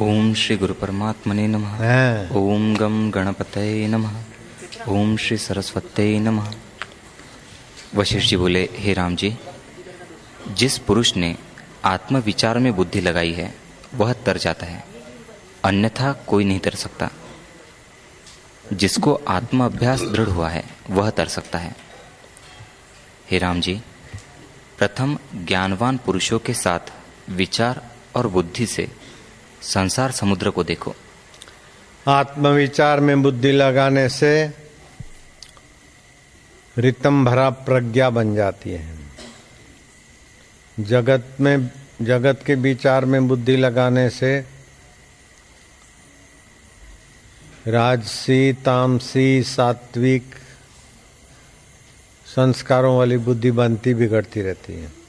ओम श्री गुरु परमात्मने नमः। हाँ। ओम गम गणपतये नमः। ओम श्री सरस्वते नमः। वशिष्ठ जी बोले हे राम जी जिस पुरुष ने आत्म विचार में बुद्धि लगाई है वह तर जाता है अन्यथा कोई नहीं तर सकता। जिसको आत्म अभ्यास दृढ़ हुआ है वह तर सकता है। हे राम जी प्रथम ज्ञानवान पुरुषों के साथ विचार और बुद्धि से संसार समुद्र को देखो। आत्मविचार में बुद्धि लगाने से रितम भरा प्रज्ञा बन जाती है। जगत में, जगत के विचार में बुद्धि लगाने से राजसी, तामसी, सात्विक संस्कारों वाली बुद्धि बनती, बिगड़ती रहती है।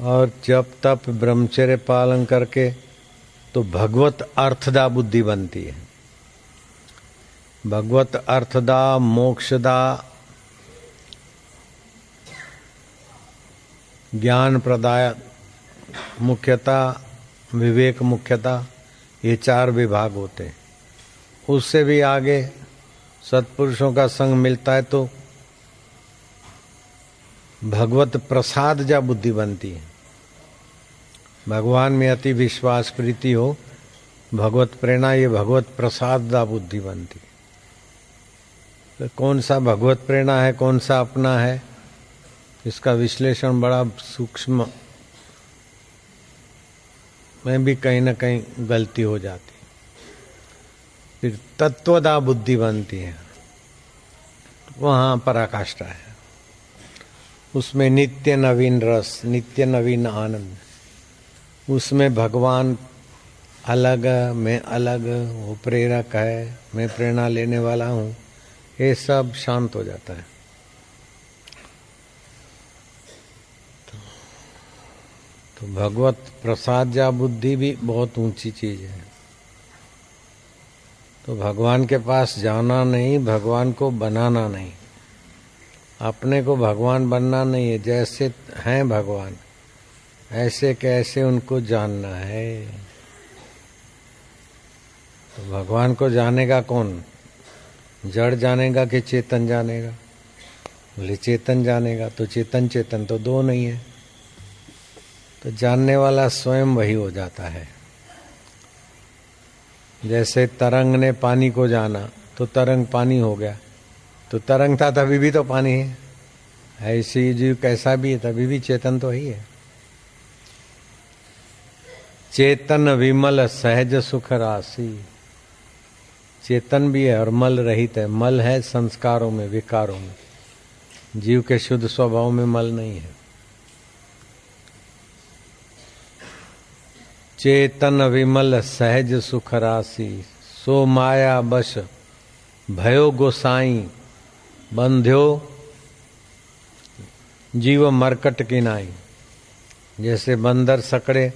और जब तप ब्रह्मचर्य पालन करके तो भगवत अर्थदा बुद्धि बनती है। भगवत अर्थदा, मोक्षदा ज्ञान प्रदाय मुख्यता, विवेक मुख्यता, ये चार विभाग होते हैं। उससे भी आगे सत्पुरुषों का संग मिलता है तो भगवत प्रसाद जा बुद्धि बनती है। भगवान में अति विश्वास प्रीति हो, भगवत प्रेरणा ये भगवत प्रसाद दा बुद्धि बनती तो कौन सा भगवत प्रेरणा है, कौन सा अपना है, इसका विश्लेषण बड़ा सूक्ष्म। में भी कहीं ना कहीं गलती हो जाती फिर तत्वदा बुद्धि बनती है। वहाँ पराकाष्ठा है। उसमें नित्य नवीन रस नित्य नवीन आनंद। उसमें भगवान अलग मैं अलग वो प्रेरक है मैं प्रेरणा लेने वाला हूँ ये सब शांत हो जाता है। तो, तो भगवत प्रसाद या बुद्धि भी बहुत ऊँची चीज़ है। तो भगवान के पास जाना नहीं भगवान को बनाना नहीं। अपने को भगवान बनना नहीं है, जैसे हैं भगवान, ऐसे कैसे उनको जानना है? तो भगवान को जानेगा कौन? जड़ जानेगा कि चेतन जानेगा? बोले, चेतन जानेगा तो चेतन चेतन तो दो नहीं है। तो जानने वाला स्वयं वही हो जाता है। जैसे तरंग ने पानी को जाना तो तरंग पानी हो गया। तो तरंग था, तभी भी तो पानी है। ऐसी जीव कैसा भी है, तभी भी चेतन तो ही है। चेतन विमल सहज सुख राशि। चेतन भी है और मल रहित है। मल है संस्कारों में, विकारों में। जीव के शुद्ध स्वभाव में मल नहीं है। चेतन विमल सहज सुख राशि। सो माया बश, भयो गोसाई। बंध्यो जीव मरकट की नाई। जैसे बंदर सकड़े,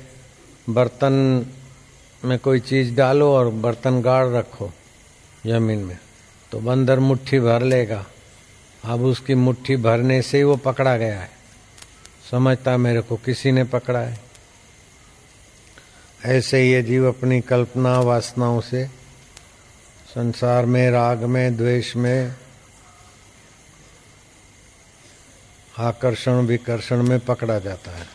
बर्तन में कोई चीज़ डालो और बर्तन गाड़ रखो ज़मीन में तो बंदर मुट्ठी भर लेगा। अब उसकी मुट्ठी भरने से ही वो पकड़ा गया है। समझता मेरे को किसी ने पकड़ा है? ऐसे ये जीव अपनी कल्पना वासनाओं से, संसार में, राग में, द्वेष में आकर्षण, विकर्षण में पकड़ा जाता है।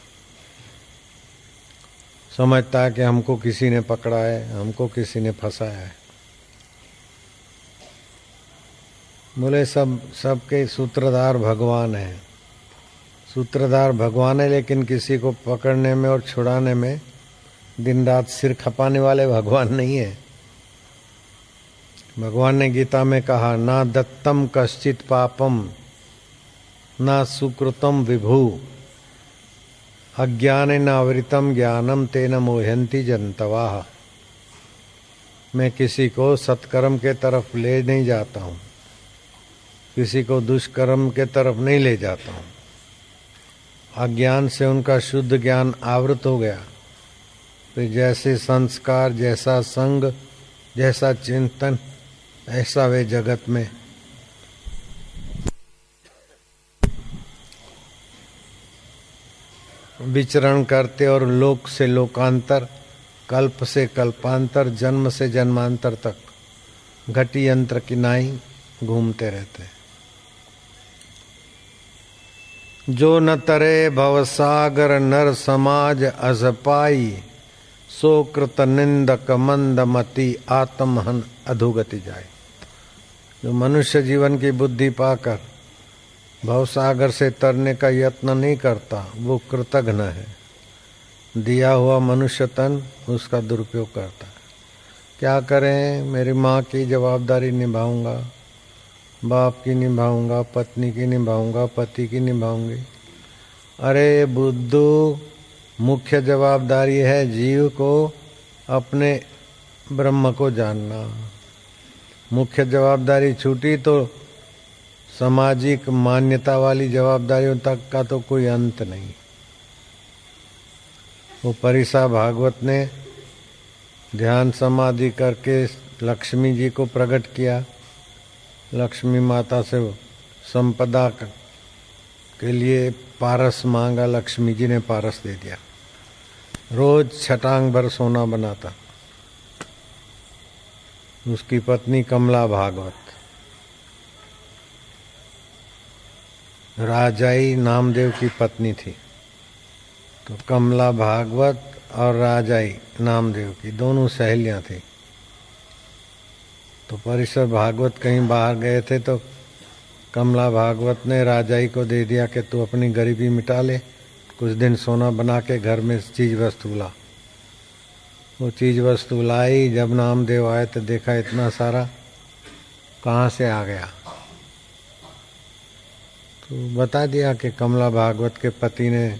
समझता है कि हमको किसी ने पकड़ा है, हमको किसी ने फंसाया है। बोले, सब, सबके सूत्रधार भगवान है। सूत्रधार भगवान है, लेकिन किसी को पकड़ने में और छुड़ाने में दिन रात सिर खपाने वाले भगवान नहीं है। भगवान ने गीता में कहा, ना दत्तम कश्चित पापम। ना सुकृतम विभु। अज्ञान नावृतम ज्ञानम तेन मोहंती जनतवाह मैं किसी को सत्कर्म के तरफ़ ले नहीं जाता हूँ। किसी को दुष्कर्म के तरफ़ नहीं ले जाता हूँ। अज्ञान से उनका शुद्ध ज्ञान आवृत हो गया। फिर जैसे संस्कार, जैसा संग, जैसा चिंतन, ऐसा वे जगत में विचरण करते और लोक से लोकांतर, कल्प से कल्पांतर, जन्म से जन्मांतर तक घटी यंत्र की नाई घूमते रहते जो न तरे भवसागर नर समाज अजपाई सो कृत निंदक मंद मति आत्महन अधोगति जाए। जो मनुष्य जीवन की बुद्धि पाकर भवसागर से तरने का यत्न नहीं करता, वो कृतघ्न है। दिया हुआ मनुष्य तन उसका दुरुपयोग करता है। क्या करें? मेरी माँ की जवाबदारी निभाऊँगा, बाप की निभाऊँगा, पत्नी की निभाऊँगा, पति की निभाऊँगी। अरे बुद्धू, मुख्य जवाबदारी है जीव को अपने ब्रह्म को जानना। मुख्य जवाबदारी छूटी तो सामाजिक मान्यता वाली जवाबदारियों तक का तो कोई अंत नहीं। वो परिसा भागवत ने ध्यान समाधि करके लक्ष्मी जी को प्रकट किया। लक्ष्मी माता से संपदा के लिए पारस मांगा, लक्ष्मी जी ने पारस दे दिया। रोज छटांग भर सोना बनाता। उसकी पत्नी कमला भागवत। राजाई नामदेव की पत्नी थी। तो कमला भागवत और राजाई नामदेव की दोनों सहेलियाँ थी। तो परिसर भागवत कहीं बाहर गए थे तो कमला भागवत ने राजाई को दे दिया कि तू अपनी गरीबी मिटा ले, कुछ दिन सोना बना के घर में चीज़ वस्तु ला। वो चीज़ वस्तु लाई, जब नामदेव आए तो देखा इतना सारा कहाँ से आ गया। तो बता दिया कि कमला भागवत के पति ने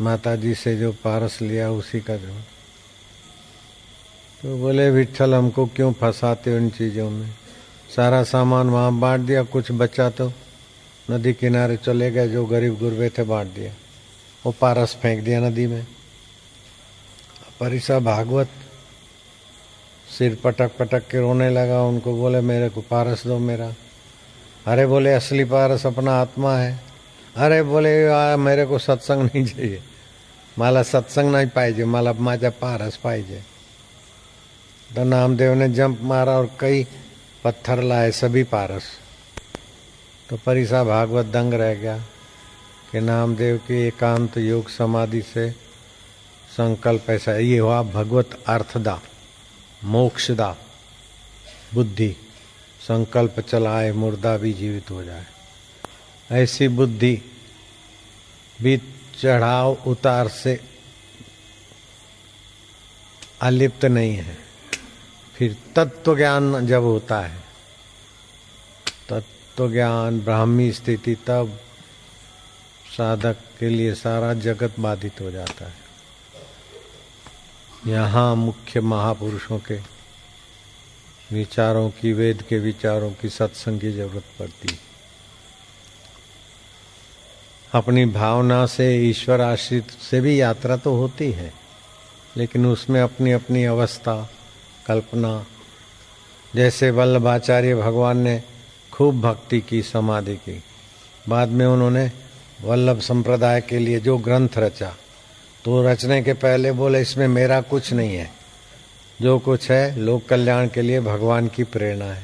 माता जी से जो पारस लिया, उसी का जो। तो बोले विठल हमको क्यों फंसाते उन चीज़ों में? सारा सामान वहाँ बांट दिया, कुछ बचा तो? नदी किनारे चले गए, जो गरीब गुरबे थे, बांट दिया। वो पारस फेंक दिया नदी में। परिसा भागवत सिर पटक पटक के रोने लगा, उनको बोले, मेरे को पारस दो मेरा। अरे बोले असली पारस अपना आत्मा है। अरे बोले आ, मेरे को सत्संग नहीं चाहिए। माला सत्संग नहीं पाइजे माला माझा पारस पाइजे। तो नामदेव ने जंप मारा और कई पत्थर लाए सभी पारस। तो परिसा भागवत दंग रह गया कि नामदेव की एकांत योग समाधि से संकल्प ऐसा ये हुआ भगवत अर्थदा मोक्षदा बुद्धि। संकल्प चलाए, मुर्दा भी जीवित हो जाए। ऐसी बुद्धि भी चढ़ाव उतार से अलिप्त नहीं है। फिर तत्व ज्ञान जब होता है तत्व ज्ञान ब्राह्मी स्थिति, तब साधक के लिए सारा जगत बाधित हो जाता है। यहाँ मुख्य महापुरुषों के विचारों की, वेद के विचारों की सत्संग की ज़रूरत पड़ती अपनी भावना से, ईश्वर आश्रित से भी यात्रा तो होती है, लेकिन उसमें अपनी अपनी अवस्था, कल्पना, जैसे वल्लभाचार्य भगवान ने खूब भक्ति की, समाधि की। बाद में उन्होंने वल्लभ संप्रदाय के लिए जो ग्रंथ रचा तो रचने के पहले बोले, इसमें मेरा कुछ नहीं है। जो कुछ है, लोक कल्याण के लिए भगवान की प्रेरणा है।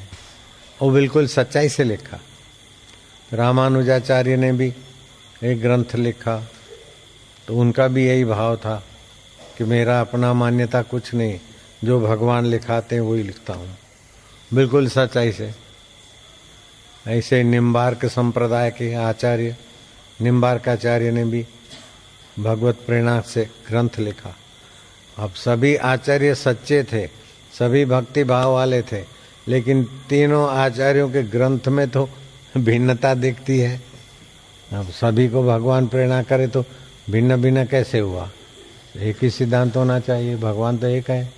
वो बिल्कुल सच्चाई से लिखा। रामानुजाचार्य ने भी एक ग्रंथ लिखा तो उनका भी यही भाव था कि मेरा अपना मान्यता कुछ नहीं, जो भगवान लिखाते हैं वही लिखता हूँ। बिल्कुल सच्चाई से। ऐसे निम्बार्क संप्रदाय के आचार्य, निम्बार्काचार्य ने भी भगवत प्रेरणा से ग्रंथ लिखा। अब सभी आचार्य सच्चे थे, सभी भक्ति भाव वाले थे, लेकिन तीनों आचार्यों के ग्रंथ में तो भिन्नता दिखती है। अब सभी को भगवान प्रेरणा करे तो भिन्न भिन्न कैसे हुआ? एक ही सिद्धांत होना चाहिए, भगवान तो एक है।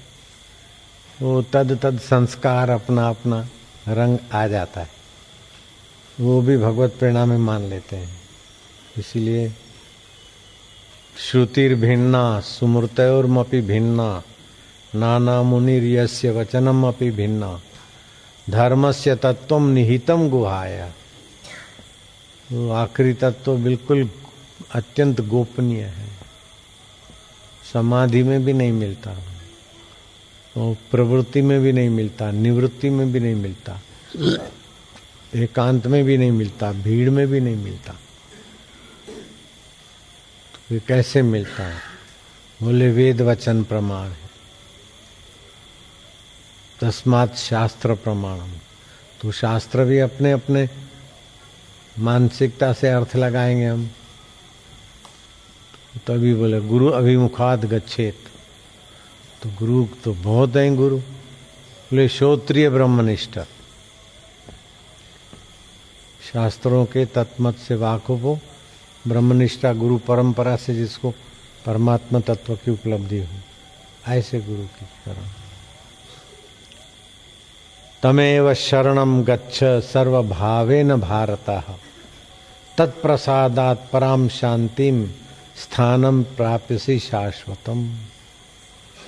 वो तद तद संस्कार अपना अपना रंग आ जाता है। वो भी भगवत प्रेरणा में मान लेते हैं। इसीलिए श्रुतिर्भिन्ना सुमृतोर्मपि भिन्ना नाना मुनिर्यस्य वचनम अपि भिन्ना से तत्व निहितम गुहाया। आखिरी तत्व बिल्कुल अत्यंत गोपनीय है। समाधि में भी नहीं मिलता, और प्रवृत्ति में भी नहीं मिलता, निवृत्ति में भी नहीं मिलता, एकांत में भी नहीं मिलता, भीड़ में भी नहीं मिलता। ये कैसे मिलता है? बोले, वेद वचन प्रमाण है। तस्मात शास्त्र प्रमाणम। तो शास्त्र भी अपने अपने मानसिकता से अर्थ लगाएँगे हम। तभी तो बोले, गुरु अभिमुखात गच्छेत। तो गुरु तो बहुत है गुरु। बोले श्रोत्रिय ब्रह्मनिष्ठ। शास्त्रों के तत्मत से वाकुफ। हो ब्रह्मनिष्ठा गुरु परंपरा से जिसको परमात्मा तत्व की उपलब्धि हो, ऐसे गुरु की शरण तमेव शरणम गच्छ सर्वभावेन भारत। तत्प्रसादात पराम शांतिम स्थानम प्राप्यसी शाश्वतम।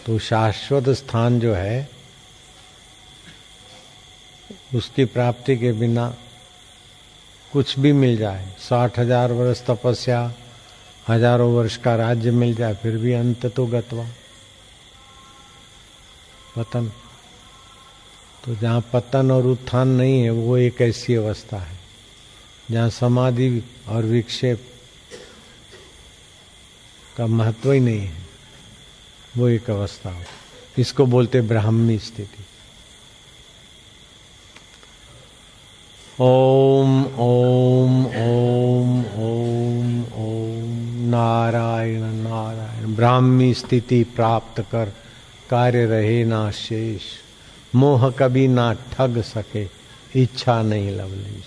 तो शाश्वत स्थान जो है, उसकी प्राप्ति के बिना कुछ भी मिल जाए। साठ हज़ार वर्ष तपस्या, हज़ारों वर्ष का राज्य मिल जाए, फिर भी अंत तो गतवा। पतन। तो जहाँ पतन और उत्थान नहीं है, वो एक ऐसी अवस्था है, जहाँ समाधि और विक्षेप का महत्व ही नहीं है। वो एक अवस्था हो। इसको बोलते ब्राह्मी स्थिति। ओम ओम ओम ओम ओम नारायण नारायण ब्राह्मी स्थिति प्राप्त कर, कार्य रहे ना शेष। मोह कभी ना ठग सके, इच्छा नहीं लवलेश।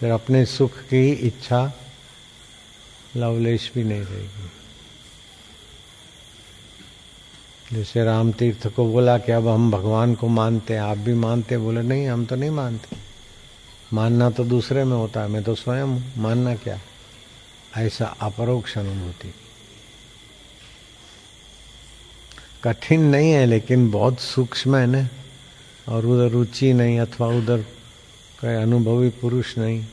फिर अपने सुख की इच्छा लवलेश भी नहीं रहेगी। जैसे राम तीर्थ को बोला कि अब हम भगवान को मानते हैं, आप भी मानते बोले, नहीं, हम तो नहीं मानते। मानना तो दूसरे में होता है, मैं तो स्वयं हूँ, मानना क्या? ऐसा अपरोक्ष अनुभूति। कठिन नहीं है, लेकिन बहुत सूक्ष्म है ना? और उधर रुचि नहीं, अथवा उधर कोई अनुभवी पुरुष नहीं।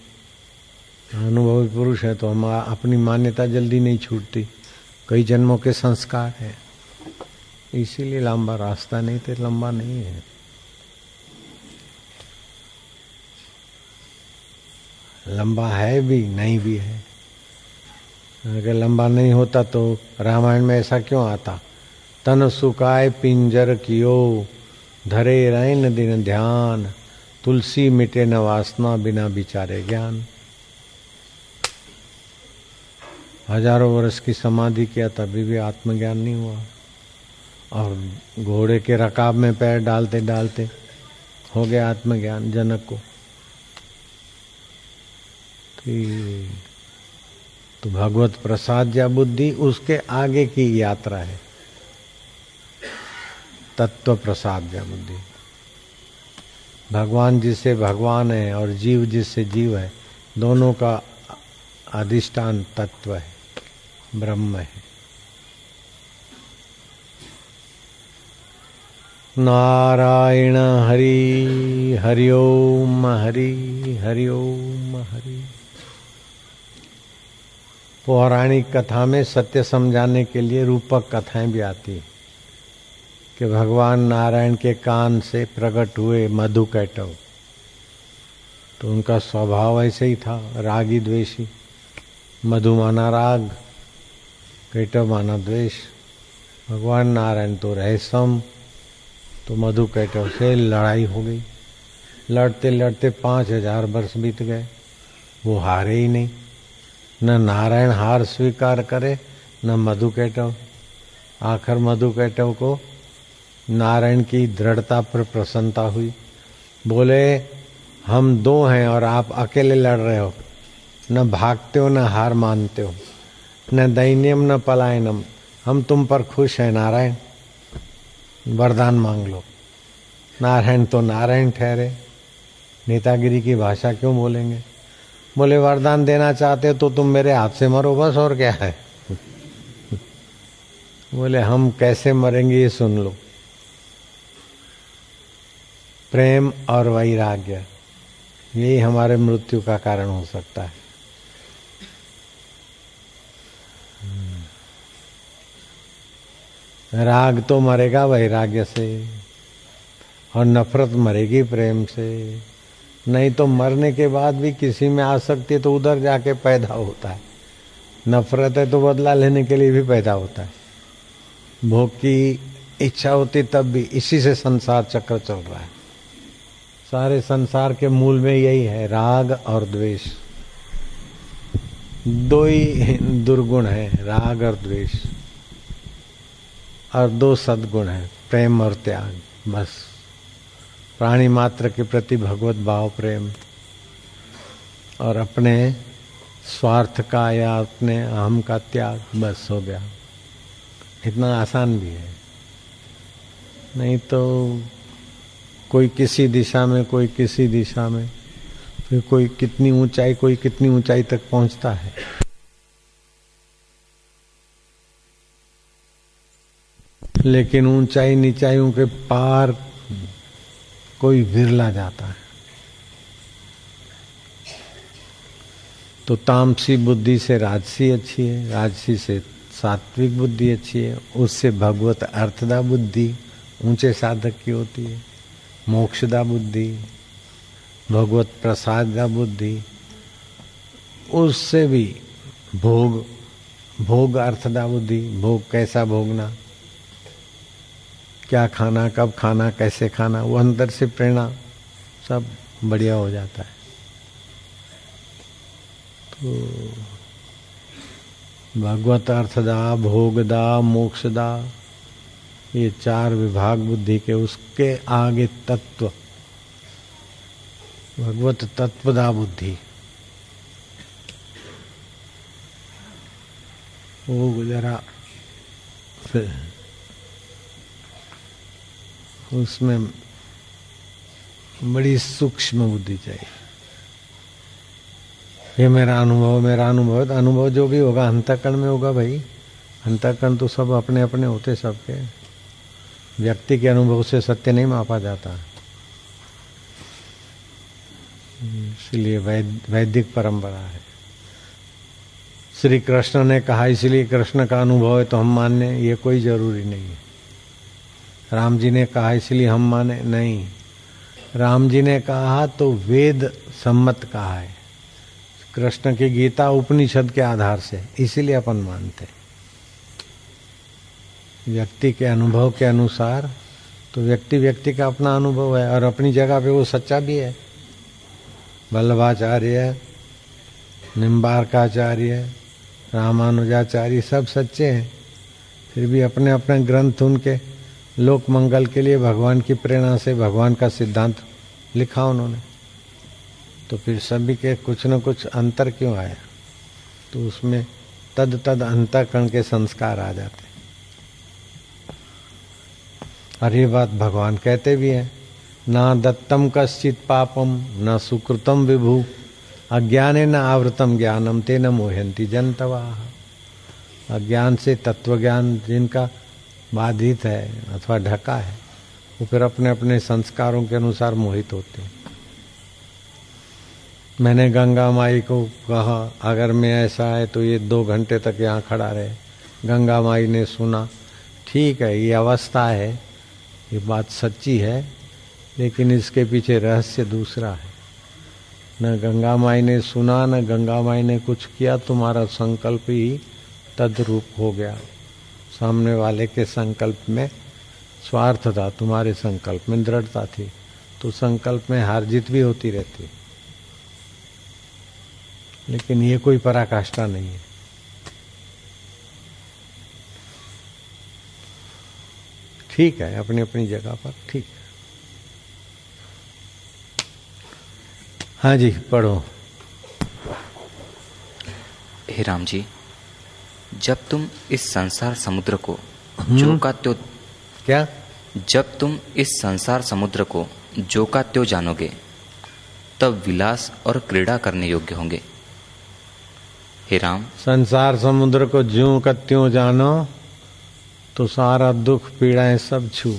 अनुभवी पुरुष है तो हम अपनी मान्यता जल्दी नहीं छूटती। कई जन्मों के संस्कार है। इसीलिए लंबा रास्ता नहीं तो लंबा नहीं है। लंबा है भी, नहीं भी है। अगर लंबा नहीं होता तो रामायण में ऐसा क्यों आता? तन सुकाय पिंजर कियो, धरे रैन दिन ध्यान, तुलसी मिटे न वासना बिना बिचारे ज्ञान। हज़ारों वर्ष की समाधि किया तभी भी आत्मज्ञान नहीं हुआ। और घोड़े के रकाब में पैर डालते डालते हो गया आत्मज्ञान जनक को। तो भगवत प्रसाद या बुद्धि उसके आगे की यात्रा है। तत्व प्रसाद या बुद्धि। भगवान जिससे भगवान है और जीव जिससे जीव है, दोनों का अधिष्ठान तत्व है, ब्रह्म है। नारायण हरि हरिओम हरि हरिओम हरि। पौराणिक कथा में सत्य समझाने के लिए रूपक कथाएँ भी आती कि भगवान नारायण के कान से प्रकट हुए मधु कैटव। तो उनका स्वभाव ऐसे ही था, रागी द्वेषी, मधु माना राग, कैटव माना द्वेष। भगवान नारायण तो रहे सम तो मधु कैटव से लड़ाई हो गई। लड़ते लड़ते पाँच हज़ार वर्ष बीत गए, वो हारे ही नहीं। न नारायण हार स्वीकार करे, न मधु कैटव। आखिर मधु कैटव को नारायण की दृढ़ता पर प्रसन्नता हुई। बोले, हम दो हैं और आप अकेले लड़ रहे हो। न भागते हो, न हार मानते हो। न दैन्यम, न पलायनम। हम तुम पर खुश हैं, नारायण। वरदान मांग लो। नारायण तो नारायण ठहरे। नेतागिरी की भाषा क्यों बोलेंगे? बोले, वरदान देना चाहते तो तुम मेरे हाथ से मरो, बस और क्या है? बोले, हम कैसे मरेंगे ये सुन लो। प्रेम और वैराग्य, यही हमारे मृत्यु का कारण हो सकता है। राग तो मरेगा वैराग्य से, और नफरत मरेगी प्रेम से। नहीं तो मरने के बाद भी किसी में आ सकती है तो उधर जाके पैदा होता है। नफरत है तो बदला लेने के लिए भी पैदा होता है। भोग की इच्छा होती तब भी इसी से संसार चक्र चल रहा है। सारे संसार के मूल में यही है, राग और द्वेष। दो ही दुर्गुण है, राग और द्वेष। और दो सदगुण है, प्रेम और त्याग, बस। प्राणी मात्र के प्रति भगवत भाव प्रेम और अपने स्वार्थ का या अपने अहम का त्याग, बस हो गया। इतना आसान भी है। नहीं तो कोई किसी दिशा में, कोई किसी दिशा में, फिर कोई कितनी ऊंचाई, कोई कितनी ऊंचाई तक पहुँचता है। लेकिन ऊंचाई, नीचाइयों के पार कोई विरला जाता है। तो तामसी बुद्धि से राजसी अच्छी है, राजसी से सात्विक बुद्धि अच्छी है, उससे भगवत अर्थदा बुद्धि, ऊँचे साधक की होती है, मोक्षदा बुद्धि, भगवत प्रसाद बुद्धि, उससे भी भोग भोग अर्थदा बुद्धि, भोग कैसा भोगना क्या खाना, कब खाना, कैसे खाना, वो अंदर से प्रेरणा सब बढ़िया हो जाता है। तो भगवत अर्थदा भोगदा मोक्षदा ये चार विभाग बुद्धि के उसके आगे तत्व, भगवत तत्वदा बुद्धि। वो जरा उसमें बड़ी सूक्ष्म बुद्धि चाहिए। ये मेरा अनुभव मेरा अनुभव अनुभव जो भी होगा, अंतकरण में होगा भाई। अंतकरण तो सब अपने अपने होते सबके। व्यक्ति के अनुभव से सत्य नहीं मापा जाता। इसलिए वैदिक परंपरा है। श्री कृष्ण ने कहा, इसलिए कृष्ण का अनुभव है तो हम मानने ये कोई ज़रूरी नहीं है। राम जी ने कहा, इसलिए हम माने नहीं। राम जी ने कहा तो वेद सम्मत कहा है। कृष्ण की गीता उपनिषद के आधार से, इसीलिए अपन मानते व्यक्ति के अनुभव के अनुसार तो व्यक्ति व्यक्ति का अपना अनुभव है, और अपनी जगह पे वो सच्चा भी है। वल्लभाचार्य निम्बारकाचार्य, रामानुजाचार्य, सब सच्चे हैं। फिर भी अपने अपने ग्रंथ उनके लोक मंगल के लिए भगवान की प्रेरणा से भगवान का सिद्धांत लिखा उन्होंने। तो फिर सभी के कुछ न कुछ अंतर क्यों आया तो उसमें तद तद अंतकरण के संस्कार आ जाते। और ये बात भगवान कहते भी हैं, ना दत्तम कश्चित पापम, न सुकृतम विभु, अज्ञाने न आवृतम ज्ञानम ते न मोहंती जनतवा। अज्ञान से तत्व ज्ञान जिनका बाधित है अथवा ढका है, वो फिर अपने अपने संस्कारों के अनुसार मोहित होते हैं। मैंने गंगा माई को कहा, अगर मैं ऐसा है तो ये दो घंटे तक यहाँ खड़ा रहे। गंगा माई ने सुना, ठीक है, ये अवस्था है, ये बात सच्ची है, लेकिन इसके पीछे रहस्य दूसरा है। न गंगा माई ने सुना, न गंगा माई ने कुछ किया, तुम्हारा संकल्प ही तद्रूप हो गया। सामने वाले के संकल्प में स्वार्थ था, तुम्हारे संकल्प में दृढ़ता थी तो संकल्प में हार जीत भी होती रहती। लेकिन ये कोई पराकाष्ठा नहीं है। ठीक है अपनी अपनी जगह पर ठीक। है हाँ जी, पढ़ो। हे राम जी जब तुम इस संसार समुद्र को हम्म। जो का त्यो क्या? जब तुम इस संसार समुद्र को जो का त्यो जानोगे तब विलास और क्रीड़ा करने योग्य होंगे। हे राम। संसार समुद्र को ज्यो का त्यों जानो तो सारा दुख पीड़ाएँ सब छू।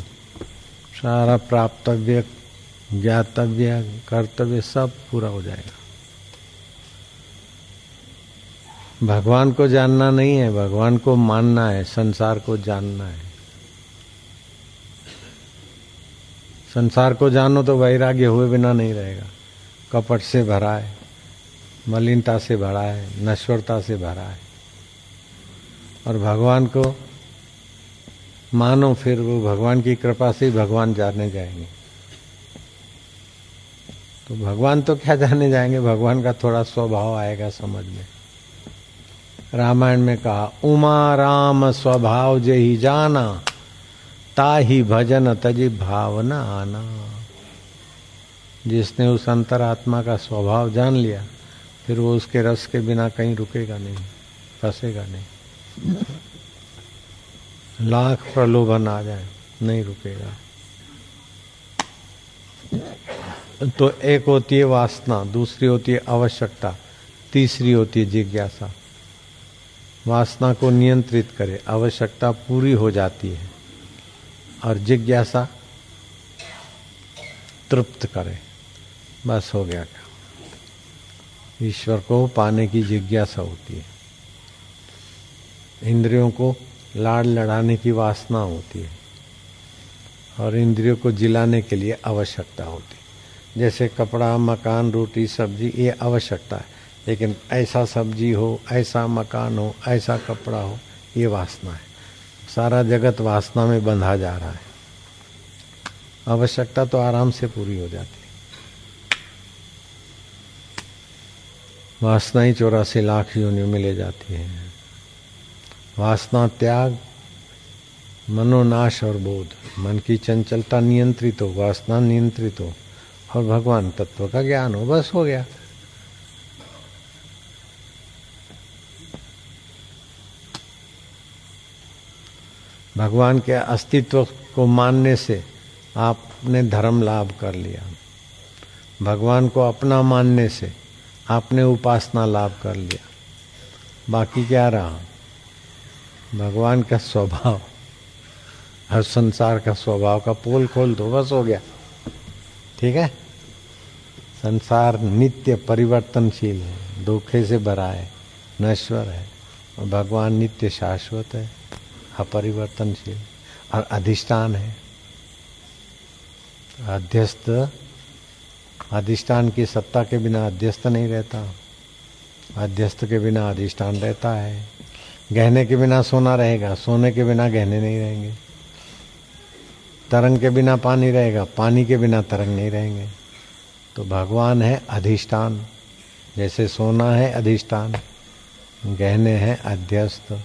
सारा प्राप्तव्य ज्ञातव्य कर्तव्य सब पूरा हो जाएगा। भगवान को जानना नहीं है, भगवान को मानना है, संसार को जानना है। संसार को जानो तो वैराग्य हुए बिना नहीं रहेगा। कपट से भरा है, मलिनता से भरा है, नश्वरता से भरा है। और भगवान को मानो, फिर वो भगवान की कृपा से ही भगवान जाने जाएँगे। तो भगवान तो क्या जाने जाएँगे? भगवान का थोड़ा स्वभाव आएगा समझ में। रामायण में कहा, उमा राम स्वभाव जे ही जाना ता ही भजन तजी भावना आना। जिसने उस अंतरात्मा का स्वभाव जान लिया, फिर वो उसके रस के बिना कहीं रुकेगा नहीं, फंसेगा नहीं। लाख प्रलोभन आ जाए, नहीं रुकेगा। तो एक होती है वासना, दूसरी होती है आवश्यकता, तीसरी होती है जिज्ञासा। वासना को नियंत्रित करे, आवश्यकता पूरी हो जाती है और जिज्ञासा तृप्त करे। बस हो गया क्या ईश्वर को पाने की जिज्ञासा होती है। इंद्रियों को लाड़ लड़ाने की वासना होती है और इंद्रियों को जिलाने के लिए आवश्यकता होती है। जैसे कपड़ा, मकान, रोटी, सब्ज़ी, ये आवश्यकता है। लेकिन ऐसा सब्ज़ी हो, ऐसा मकान हो, ऐसा कपड़ा हो, ये वासना है। सारा जगत वासना में बंधा जा रहा है। आवश्यकता तो आराम से पूरी हो जाती है। वासना ही चौरासी लाख योनियों में ले जाती है। वासना त्याग, मनोनाश और बोध। मन की चंचलता नियंत्रित हो, वासना नियंत्रित हो। और भगवान तत्व का ज्ञान हो, बस हो गया। भगवान के अस्तित्व को मानने से आपने धर्म लाभ कर लिया। भगवान को अपना मानने से आपने उपासना लाभ कर लिया। बाकी क्या रहा? भगवान का स्वभाव, हर संसार का स्वभाव का पोल खोल दो, बस हो गया। ठीक है? संसार नित्य परिवर्तनशील है, धोखे से भरा है, नश्वर है, और भगवान नित्य शाश्वत है। अपरिवर्तनशील और अधिष्ठान है। अध्यस्त, अधिष्ठान की सत्ता के बिना अध्यस्त नहीं रहता। अध्यस्त के बिना अधिष्ठान रहता है। गहने के बिना सोना रहेगा, सोने के बिना गहने नहीं रहेंगे। तरंग के बिना पानी रहेगा, पानी के बिना तरंग नहीं रहेंगे। तो भगवान है अधिष्ठान। जैसे सोना है अधिष्ठान, गहने हैं अध्यस्त।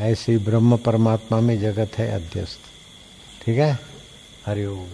ऐसे ब्रह्म परमात्मा में जगत है अध्यस्त। ठीक है? हरिओम